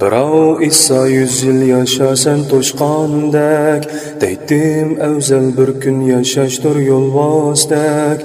Birov issa yuz yil yashasan to'shqondek Deydim afzal bir kun yashashdir yo'lbozdek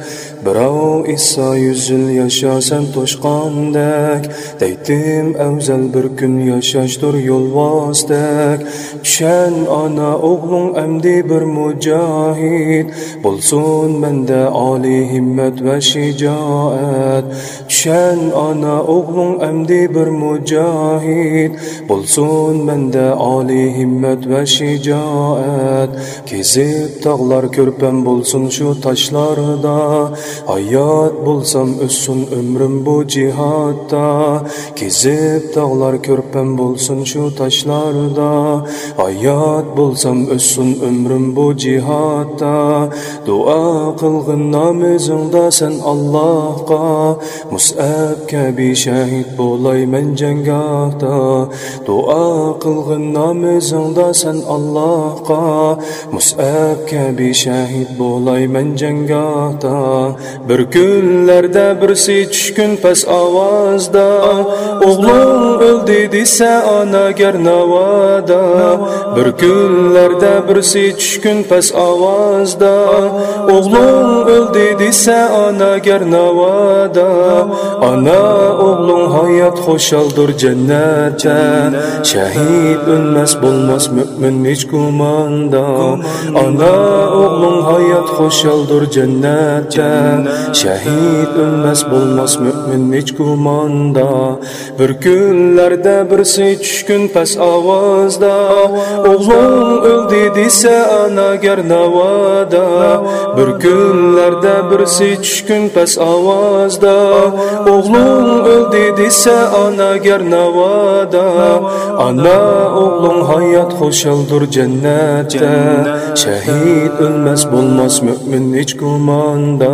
Birov issa yuz yil yashasan to'shqondek Deydim afzal bir kun yashashdir yo'lbozdek Tushan ona o'g'lung amdi bir mujohid Bo'lsin menda oliy himmat va shijoat Tushan ona o'g'lung amdi bir mujohid bo'lsin menda oliy himmat va shijoat kezib tog'lar ko'rpam bo'lsin shu toshlarda hayot bo'lsam o'ssin umrim bu jihatda kezib tog'lar ko'rpam bo'lsin shu toshlarda hayot bo'lsam o'ssin umrim bu jihatda duo qilg'in namozingda sen allohga musab kabi shahid bo'layman janggohda duo qilg'in namozingda sen allohga musab kabi shahid bo'layman janggohda bir kunlarda birsi tushkun past ovozda o'g'lim o'ldi desa onagar navoda bir kunlarda birsi tushkun past ovozda o'g'lim o'ldi desa onagar navoda ona o'g'lim hayot xushaldir jannatda shahid o'lmas bo'lmas mo'min hech gumanda ona o'g'lim hayot xushaldir jannatda shahid o'lmas bo'lmas mo'min hech gumanda bir kunlarda birsi tushkun past ovozda o'g'lim o'ldi desa onagar navoda bir kunlarda birsi tushkun past ovozda o'g'lim o'ldi desa onagar navoda ana o'g'lim hayot xushaldir jannatda shahid o'lmas bo'lmas mümin hiç kumanda.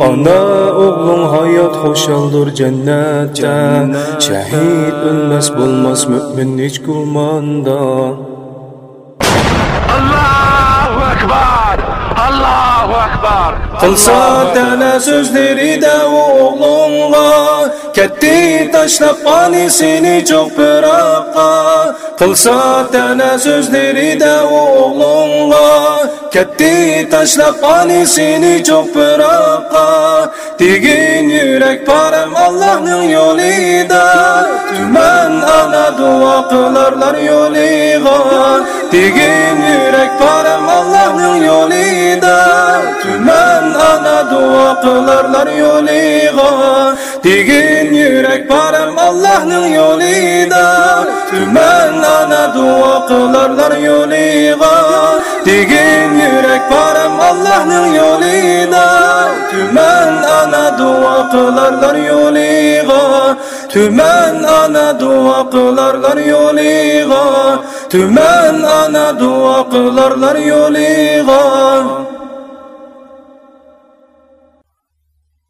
Ana oğlum hayat hoşaldır cennette Şehit ölmez bulmaz mümin hiç kumanda. Allahu Ekber. Allahu Ekber. Kılsa tana sözleri de oğlunla. Ketti taşlap anisini çok bırakka Kılsa tana sözleri de oğlunla. Gitti taşla panisini çok bırakma Digin yürek param Allah'ın yolida Tümen ana dua kılarlar yoliga Digin yürek param Allah'ın yolida Tümen ana dua kılarlar yoliga Digin yürek param Allah'ın yolida Tümen ana dua kılarlar yoliga Digin Allah'ın yoluna Tümen ana dua kılarlar yoluna Tümen ana dua kılarlar yoluna Tümen ana dua kılarlar yoluna